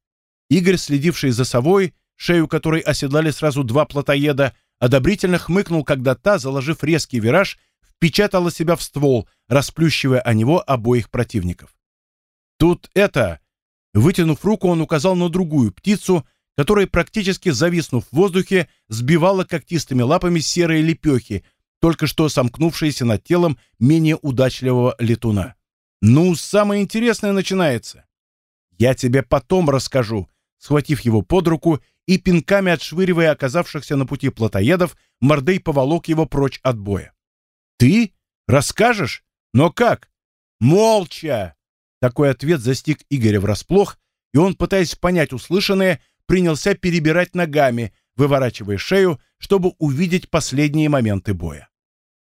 Игорь, следивший за совой, шею которой оседлали сразу два плотоеда, одобрительно хмыкнул, когда та, заложив резкий вираж, впечатала себя в ствол, расплющивая о него обоих противников. Тут это... Вытянув руку, он указал на другую птицу, которая, практически зависнув в воздухе, сбивала когтистыми лапами серые лепехи, только что сомкнувшиеся над телом менее удачливого летуна. «Ну, самое интересное начинается!» «Я тебе потом расскажу», схватив его под руку и пинками отшвыривая оказавшихся на пути плотоедов, Мордей поволок его прочь от боя. «Ты? Расскажешь? Но как?» «Молча!» Такой ответ застиг Игоря врасплох, и он, пытаясь понять услышанное, принялся перебирать ногами, выворачивая шею, чтобы увидеть последние моменты боя.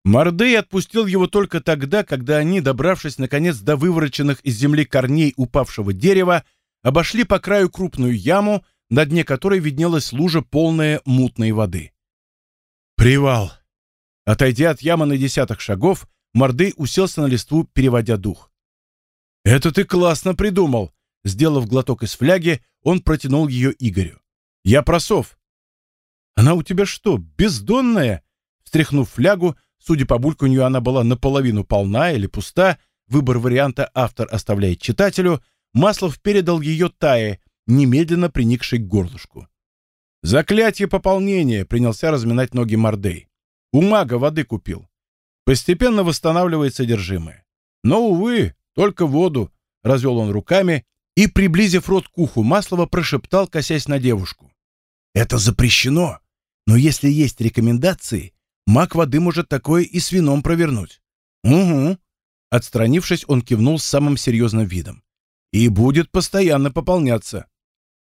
Мордей отпустил его только тогда, когда они, добравшись наконец до вывороченных из земли корней упавшего дерева, обошли по краю крупную яму, на дне которой виднелась лужа, полная мутной воды. «Привал!» Отойдя от ямы на десяток шагов, Мордей уселся на листву, переводя дух. «Это ты классно придумал!» Сделав глоток из фляги, он протянул ее Игорю. «Я просов». «Она у тебя что, бездонная?» Встряхнув флягу, судя по бульканью, она была наполовину полна или пуста, выбор варианта автор оставляет читателю, Маслов передал ее Тае, немедленно приникшей к горлышку. «Заклятие пополнения!» — принялся разминать ноги Мордей. «У мага воды купил. Постепенно восстанавливает содержимое. Но, увы, только воду!» — развел он руками и, приблизив рот к уху Маслова, прошептал, косясь на девушку. «Это запрещено, но если есть рекомендации, маг воды может такое и с вином провернуть». «Угу». Отстранившись, он кивнул с самым серьезным видом. «И будет постоянно пополняться».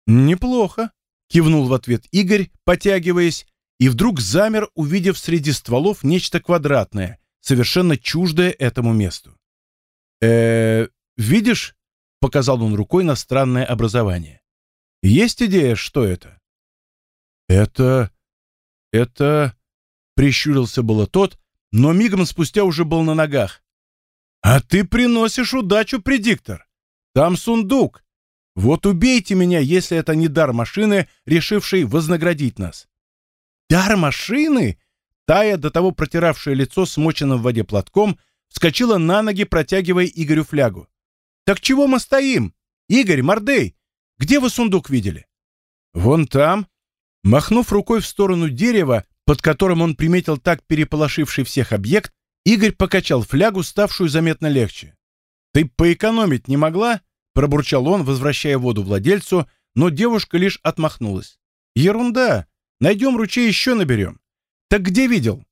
«Неплохо», — кивнул в ответ Игорь, потягиваясь, и вдруг замер, увидев среди стволов нечто квадратное, совершенно чуждое этому месту. э видишь?» — показал он рукой на странное образование. «Есть идея, что это?» «Это... это...» прищурился было тот, но мигом спустя уже был на ногах. «А ты приносишь удачу, предиктор! Там сундук! Вот убейте меня, если это не дар машины, решившей вознаградить нас!» «Дар машины?» Тая, до того протиравшая лицо смоченным в воде платком, вскочила на ноги, протягивая Игорю флягу. «Так чего мы стоим? Игорь, Мордей, где вы сундук видели?» «Вон там». Махнув рукой в сторону дерева, под которым он приметил так переполошивший всех объект, Игорь покачал флягу, ставшую заметно легче. «Ты поэкономить не могла?» — пробурчал он, возвращая воду владельцу, но девушка лишь отмахнулась. «Ерунда! Найдем ручей, еще наберем. Так где видел?»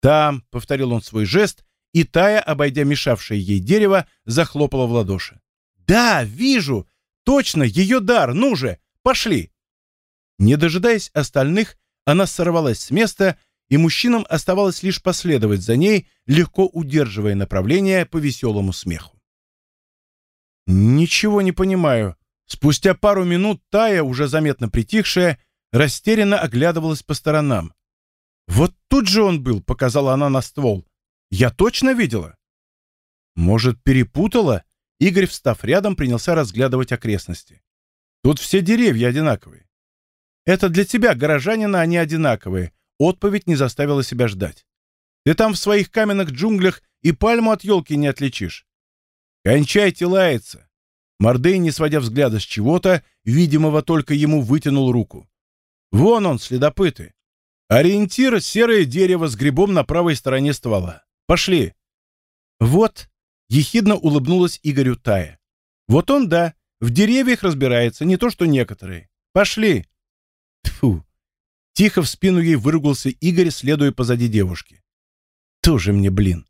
«Там», — повторил он свой жест, и Тая, обойдя мешавшее ей дерево, захлопала в ладоши. «Да, вижу! Точно, ее дар! Ну же, пошли!» Не дожидаясь остальных, она сорвалась с места, и мужчинам оставалось лишь последовать за ней, легко удерживая направление по веселому смеху. «Ничего не понимаю». Спустя пару минут Тая, уже заметно притихшая, растерянно оглядывалась по сторонам. «Вот тут же он был», — показала она на ствол. «Я точно видела?» «Может, перепутала?» Игорь, встав рядом, принялся разглядывать окрестности. «Тут все деревья одинаковые. Это для тебя, горожанина, они одинаковые. Отповедь не заставила себя ждать. Ты там в своих каменных джунглях и пальму от елки не отличишь. Кончайте лаяться. Мордей, не сводя взгляда с чего-то, видимого только ему, вытянул руку. Вон он, следопыты. Ориентир — серое дерево с грибом на правой стороне ствола. Пошли. Вот, ехидно улыбнулась Игорю Тая. Вот он, да, в деревьях разбирается, не то что некоторые. Пошли. Тьфу! Тихо в спину ей выругался Игорь, следуя позади девушки. Тоже мне, блин.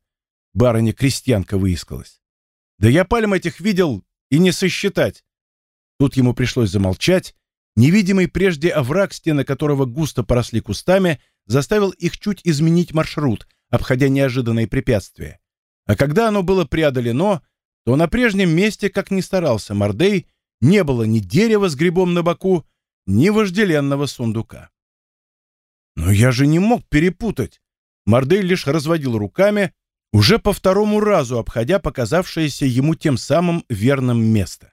Барыня-крестьянка выискалась. Да я пальм этих видел и не сосчитать. Тут ему пришлось замолчать. Невидимый прежде овраг, стены которого густо поросли кустами, заставил их чуть изменить маршрут, обходя неожиданные препятствия. А когда оно было преодолено, то на прежнем месте, как ни старался Мордей, не было ни дерева с грибом на боку, ни вожделенного сундука. Но я же не мог перепутать. Мордей лишь разводил руками, уже по второму разу обходя показавшееся ему тем самым верным место.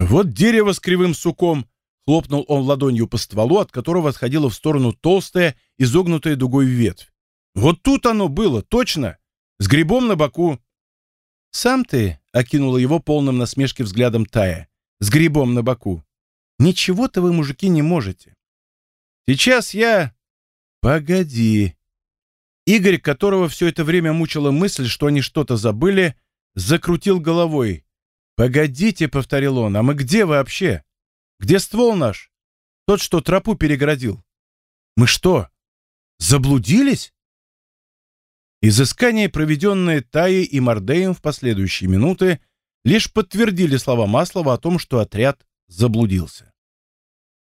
Вот дерево с кривым суком, хлопнул он ладонью по стволу, от которого отходила в сторону толстая, изогнутая дугой ветвь. Вот тут оно было, точно, с грибом на боку. Сам ты, окинула его полным насмешки взглядом Тая, с грибом на боку. Ничего-то вы, мужики, не можете. Сейчас я... Погоди. Игорь, которого все это время мучила мысль, что они что-то забыли, закрутил головой. «Погодите», — повторил он, — «а мы где вообще? Где ствол наш? Тот, что тропу перегородил. Мы что, заблудились?» Изыскания, проведенные Таей и Мордеем в последующие минуты, лишь подтвердили слова Маслова о том, что отряд заблудился.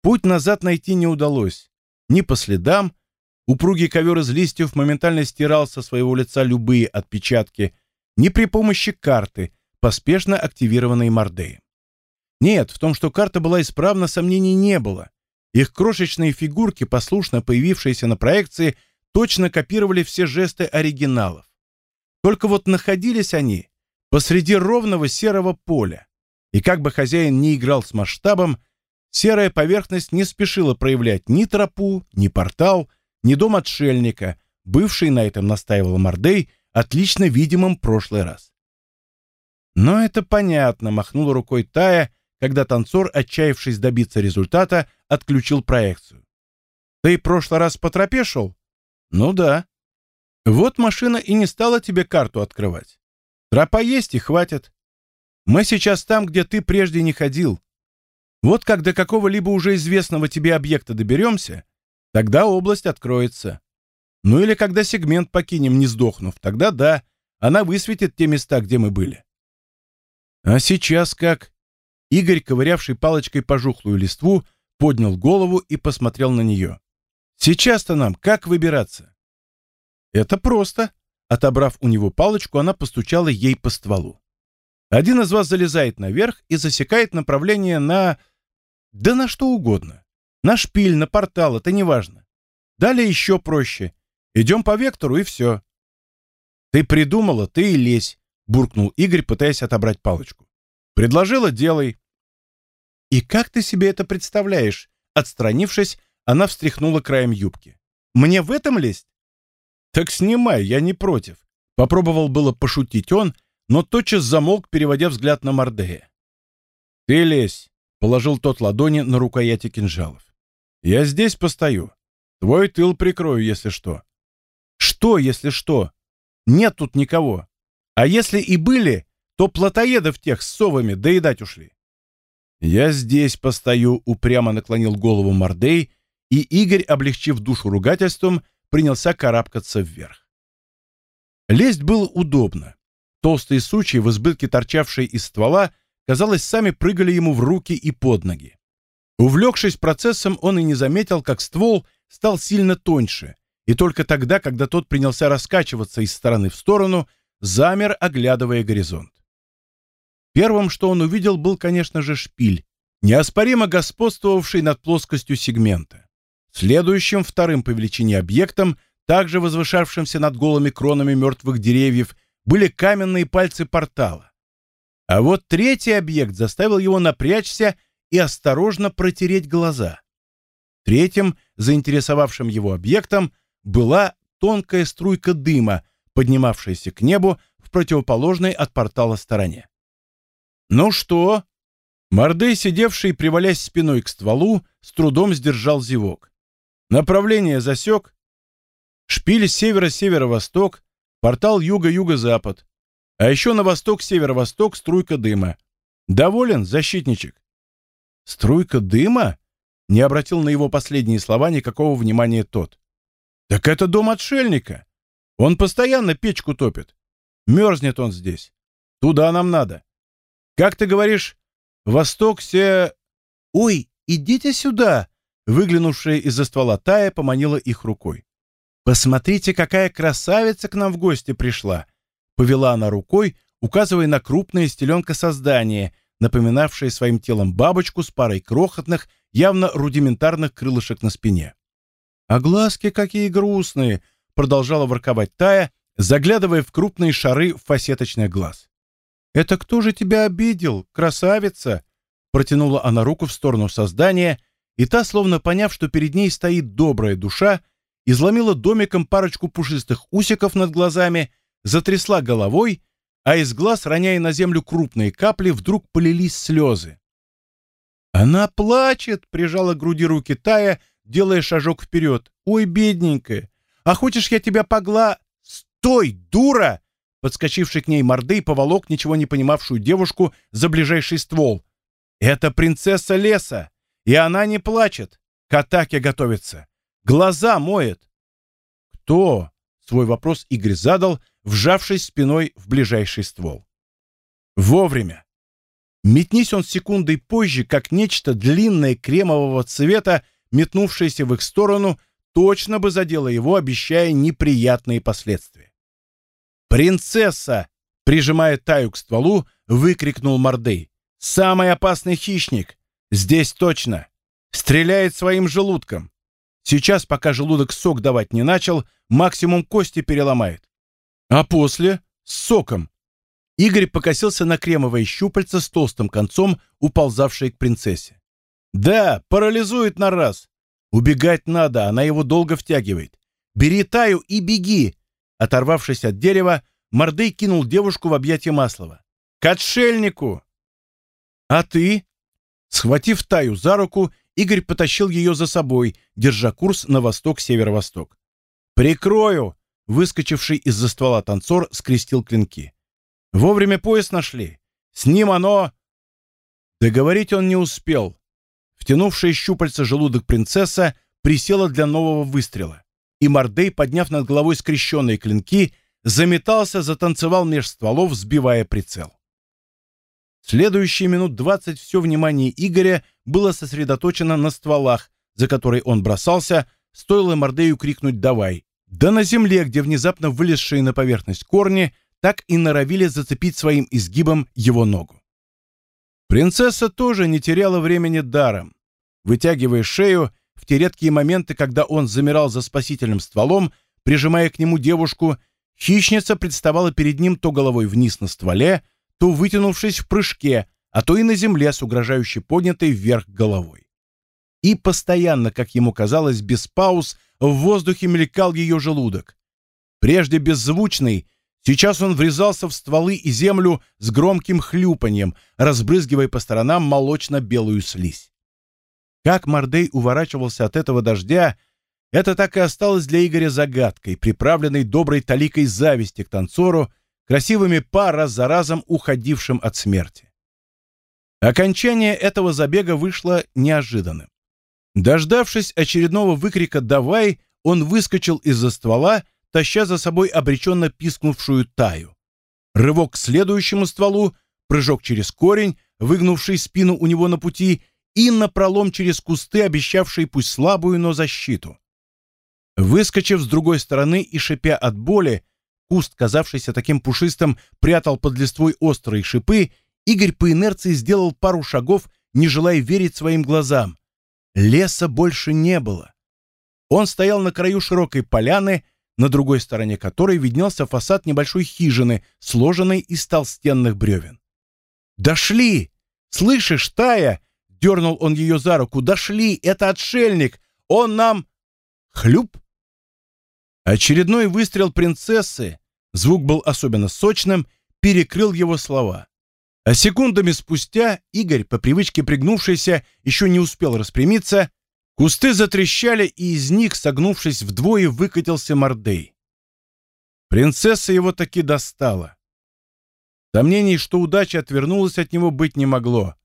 Путь назад найти не удалось. Ни по следам, упругий ковер из листьев моментально стирал со своего лица любые отпечатки, ни при помощи карты, поспешно активированной Мордеем. Нет, в том, что карта была исправна, сомнений не было. Их крошечные фигурки, послушно появившиеся на проекции, точно копировали все жесты оригиналов. Только вот находились они посреди ровного серого поля. И как бы хозяин не играл с масштабом, серая поверхность не спешила проявлять ни тропу, ни портал, ни дом отшельника, бывший, на этом настаивал Мордей, отлично видимым прошлый раз. Но это понятно, махнула рукой Тая, когда танцор, отчаявшись добиться результата, отключил проекцию. Ты прошлый раз по тропе шел? Ну да. Вот машина и не стала тебе карту открывать. Тропа есть и хватит. Мы сейчас там, где ты прежде не ходил. Вот как до какого-либо уже известного тебе объекта доберемся, тогда область откроется. Ну или когда сегмент покинем, не сдохнув, тогда да, она высветит те места, где мы были. А сейчас как? Игорь, ковырявший палочкой пожухлую листву, поднял голову и посмотрел на нее. Сейчас-то нам как выбираться? Это просто. Отобрав у него палочку, она постучала ей по стволу. Один из вас залезает наверх и засекает направление на... Да на что угодно. На шпиль, на портал, это не важно. Далее еще проще. Идем по вектору, и все. Ты придумала, ты и лезь, буркнул Игорь, пытаясь отобрать палочку. Предложила, делай. И как ты себе это представляешь? Отстранившись, она встряхнула краем юбки. Мне в этом лезть? Так снимай, я не против. Попробовал было пошутить он, но тотчас замолк, переводя взгляд на Мордея. Ты лезь, положил тот ладони на рукояти кинжалов. Я здесь постою. Твой тыл прикрою, если что. Что, если что? Нет тут никого. А если и были, то плотоедов тех с совами доедать ушли. Я здесь постою, упрямо наклонил голову Мордей, и Игорь, облегчив душу ругательством, принялся карабкаться вверх. Лезть было удобно. Толстые сучья, в избытке торчавшие из ствола, казалось, сами прыгали ему в руки и под ноги. Увлекшись процессом, он и не заметил, как ствол стал сильно тоньше, и только тогда, когда тот принялся раскачиваться из стороны в сторону, замер, оглядывая горизонт. Первым, что он увидел, был, конечно же, шпиль, неоспоримо господствовавший над плоскостью сегмента. Следующим, вторым по величине объектом, также возвышавшимся над голыми кронами мертвых деревьев, были каменные пальцы портала. А вот третий объект заставил его напрячься и осторожно протереть глаза. Третьим, заинтересовавшим его объектом, была тонкая струйка дыма, поднимавшаяся к небу в противоположной от портала стороне. «Ну что?» Мордей, сидевший, привалясь спиной к стволу, с трудом сдержал зевок. Направление засек. Шпиль северо-северо-восток, портал юго-юго-запад. А еще на восток-северо-восток струйка дыма. Доволен, защитничек? Струйка дыма? Не обратил на его последние слова никакого внимания тот. Так это дом отшельника. Он постоянно печку топит. Мерзнет он здесь. Туда нам надо. Как ты говоришь, восток се... Ой, идите сюда! Выглянувшая из-за ствола Тая поманила их рукой. «Посмотрите, какая красавица к нам в гости пришла!» Повела она рукой, указывая на крупное стеленка создание, напоминавшее своим телом бабочку с парой крохотных, явно рудиментарных крылышек на спине. «А глазки какие грустные!» — продолжала ворковать Тая, заглядывая в крупные шары фасеточных глаз. «Это кто же тебя обидел, красавица?» Протянула она руку в сторону создания — и та, словно поняв, что перед ней стоит добрая душа, изломила домиком парочку пушистых усиков над глазами, затрясла головой, а из глаз, роняя на землю крупные капли, вдруг полились слезы. «Она плачет!» — прижала к груди руки Тая, делая шажок вперед. «Ой, бедненькая! А хочешь, я тебя погла...» «Стой, дура!» Подскочивший к ней Мордей поволок ничего не понимавшую девушку за ближайший ствол. «Это принцесса леса! И она не плачет, к атаке готовится, глаза моет. Кто? Свой вопрос Игорь задал, вжавшись спиной в ближайший ствол. Вовремя. Метнись он секундой позже, как нечто длинное кремового цвета, метнувшееся в их сторону, точно бы задело его, обещая неприятные последствия. «Принцесса!» — прижимая Таю к стволу, выкрикнул Мордей. «Самый опасный хищник! Здесь точно. Стреляет своим желудком. Сейчас, пока желудок сок давать не начал, максимум кости переломает. А после — с соком. Игорь покосился на кремовое щупальце с толстым концом, уползавшее к принцессе. Да, парализует на раз. Убегать надо, она его долго втягивает. Бери таю и беги. Оторвавшись от дерева, Мордей кинул девушку в объятия Маслова. К отшельнику! А ты? Схватив Таю за руку, Игорь потащил ее за собой, держа курс на восток-северо-восток. «Прикрою!» — выскочивший из-за ствола танцор скрестил клинки. «Вовремя пояс нашли. С ним оно...» Договорить он не успел. Втянувшая щупальца желудок принцесса присела для нового выстрела, и Мордей, подняв над головой скрещенные клинки, заметался, затанцевал меж стволов, сбивая прицел. Следующие минут двадцать все внимание Игоря было сосредоточено на стволах, за которые он бросался, стоило Мордею крикнуть «давай!». Да на земле, где внезапно вылезшие на поверхность корни так и норовили зацепить своим изгибом его ногу. Принцесса тоже не теряла времени даром. Вытягивая шею, в те редкие моменты, когда он замирал за спасительным стволом, прижимая к нему девушку, хищница представала перед ним то головой вниз на стволе, то вытянувшись в прыжке, а то и на земле с угрожающе поднятой вверх головой. И постоянно, как ему казалось, без пауз, в воздухе мелькал ее желудок. Прежде беззвучный, сейчас он врезался в стволы и землю с громким хлюпаньем, разбрызгивая по сторонам молочно-белую слизь. Как Мордей уворачивался от этого дождя, это так и осталось для Игоря загадкой, приправленной доброй таликой зависти к танцору, красивыми па за разом уходившим от смерти. Окончание этого забега вышло неожиданным. Дождавшись очередного выкрика «давай», он выскочил из-за ствола, таща за собой обреченно пискнувшую таю. Рывок к следующему стволу, прыжок через корень, выгнувший спину у него на пути, и напролом через кусты, обещавшие пусть слабую, но защиту. Выскочив с другой стороны и шипя от боли, куст, казавшийся таким пушистым, прятал под листвой острые шипы Игорь по инерции сделал пару шагов, не желая верить своим глазам. Леса больше не было. Он стоял на краю широкой поляны, на другой стороне которой виднелся фасад небольшой хижины, сложенной из толстенных бревен. «Дошли! Слышишь, Тая?» — дернул он ее за руку. «Дошли! Это отшельник! Он нам...» Хлюп! Очередной выстрел принцессы, звук был особенно сочным, перекрыл его слова. А секундами спустя Игорь, по привычке пригнувшийся, еще не успел распрямиться, кусты затрещали, и из них, согнувшись вдвое, выкатился Мордей. Принцесса его таки достала. Сомнений, что удача отвернулась от него, быть не могло.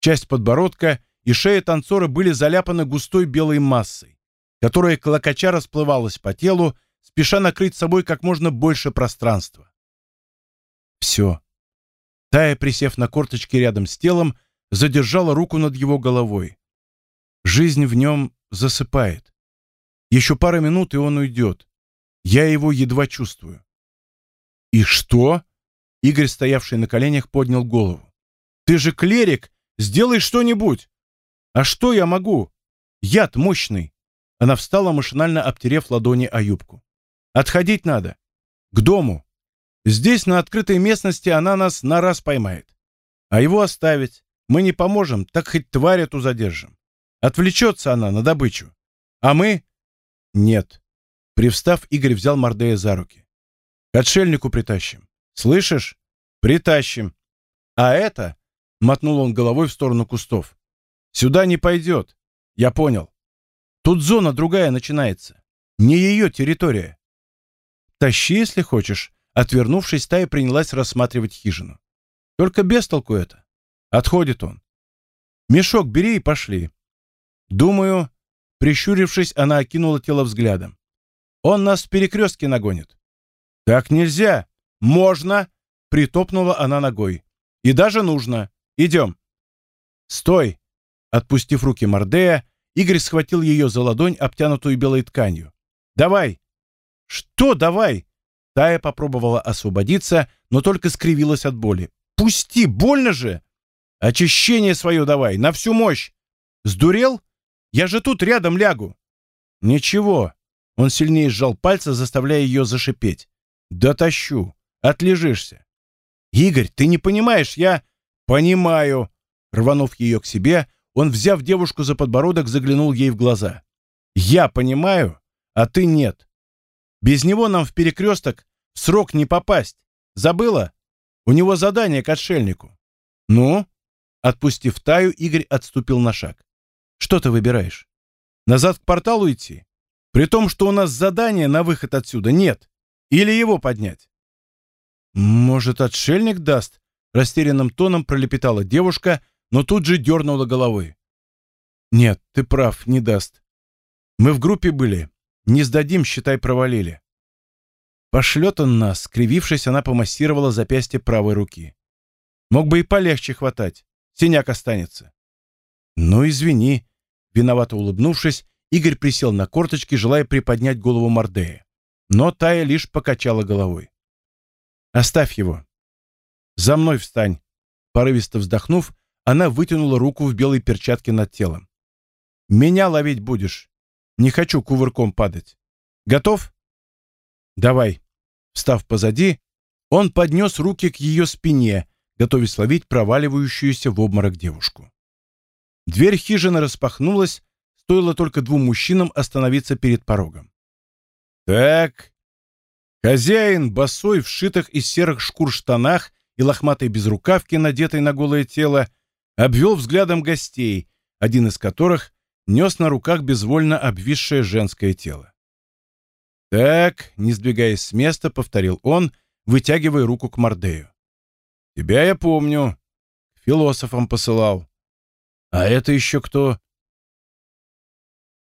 Часть подбородка и шея танцора были заляпаны густой белой массой, которая клокоча расплывалась по телу, спеша накрыть собой как можно больше пространства. Все. Тая, присев на корточки рядом с телом, задержала руку над его головой. Жизнь в нем засыпает. Еще пара минут, и он уйдет. Я его едва чувствую. «И что?» Игорь, стоявший на коленях, поднял голову. «Ты же клерик! Сделай что-нибудь!» «А что я могу? Яд мощный!» Она встала, машинально обтерев ладони о юбку. «Отходить надо. К дому. Здесь, на открытой местности, она нас на раз поймает. А его оставить мы не поможем, так хоть тварь эту задержим. Отвлечется она на добычу. А мы... Нет. Привстав, Игорь взял Мордея за руки. К отшельнику притащим. Слышишь? Притащим. А это... Мотнул он головой в сторону кустов. Сюда не пойдет. Я понял. Тут зона другая начинается. Не ее территория. Тащи, если хочешь, Отвернувшись, Тая принялась рассматривать хижину. Только без толку это. Отходит он. Мешок бери и пошли. Думаю, прищурившись, она окинула тело взглядом. Он нас в перекрестке нагонит. Так нельзя. Можно. Притопнула она ногой. И даже нужно. Идем. Стой. Отпустив руки Мордея, Игорь схватил ее за ладонь, обтянутую белой тканью. «Давай!» «Что давай?» Тая попробовала освободиться, но только скривилась от боли. «Пусти, больно же!» «Очищение свое давай, на всю мощь!» «Сдурел? Я же тут рядом лягу!» «Ничего!» Он сильнее сжал пальцы, заставляя ее зашипеть. «Дотащу! Отлежишься!» «Игорь, ты не понимаешь, я...» «Понимаю!» Рванув ее к себе, он, взяв девушку за подбородок, заглянул ей в глаза. «Я понимаю, а ты нет. Без него нам в перекресток в срок не попасть. Забыла? У него задание к отшельнику. Ну? Отпустив Таю, Игорь отступил на шаг. Что ты выбираешь? Назад к порталу идти? При том, что у нас задания на выход отсюда нет. Или его поднять? Может, отшельник даст? Растерянным тоном пролепетала девушка, но тут же дернула головой. Нет, ты прав, не даст. Мы в группе были. Не сдадим, считай, провалили. Пошлет он нас, скривившись, она помассировала запястье правой руки. Мог бы и полегче хватать, синяк останется. Ну, извини. Виновато улыбнувшись, Игорь присел на корточки, желая приподнять голову Мордея. Но Тая лишь покачала головой. «Оставь его. За мной встань». Порывисто вздохнув, она вытянула руку в белой перчатке над телом. «Меня ловить будешь. Не хочу кувырком падать. Готов? «Давай». Встав позади, он поднес руки к ее спине, готовясь ловить проваливающуюся в обморок девушку. Дверь хижины распахнулась, стоило только двум мужчинам остановиться перед порогом. «Так...» Хозяин, босой, в шитых из серых шкур штанах и лохматой безрукавке, надетой на голое тело, обвел взглядом гостей, один из которых нес на руках безвольно обвисшее женское тело. «Так», — не сдвигаясь с места, повторил он, вытягивая руку к Мордею. «Тебя я помню. К философам посылал. А это еще кто?»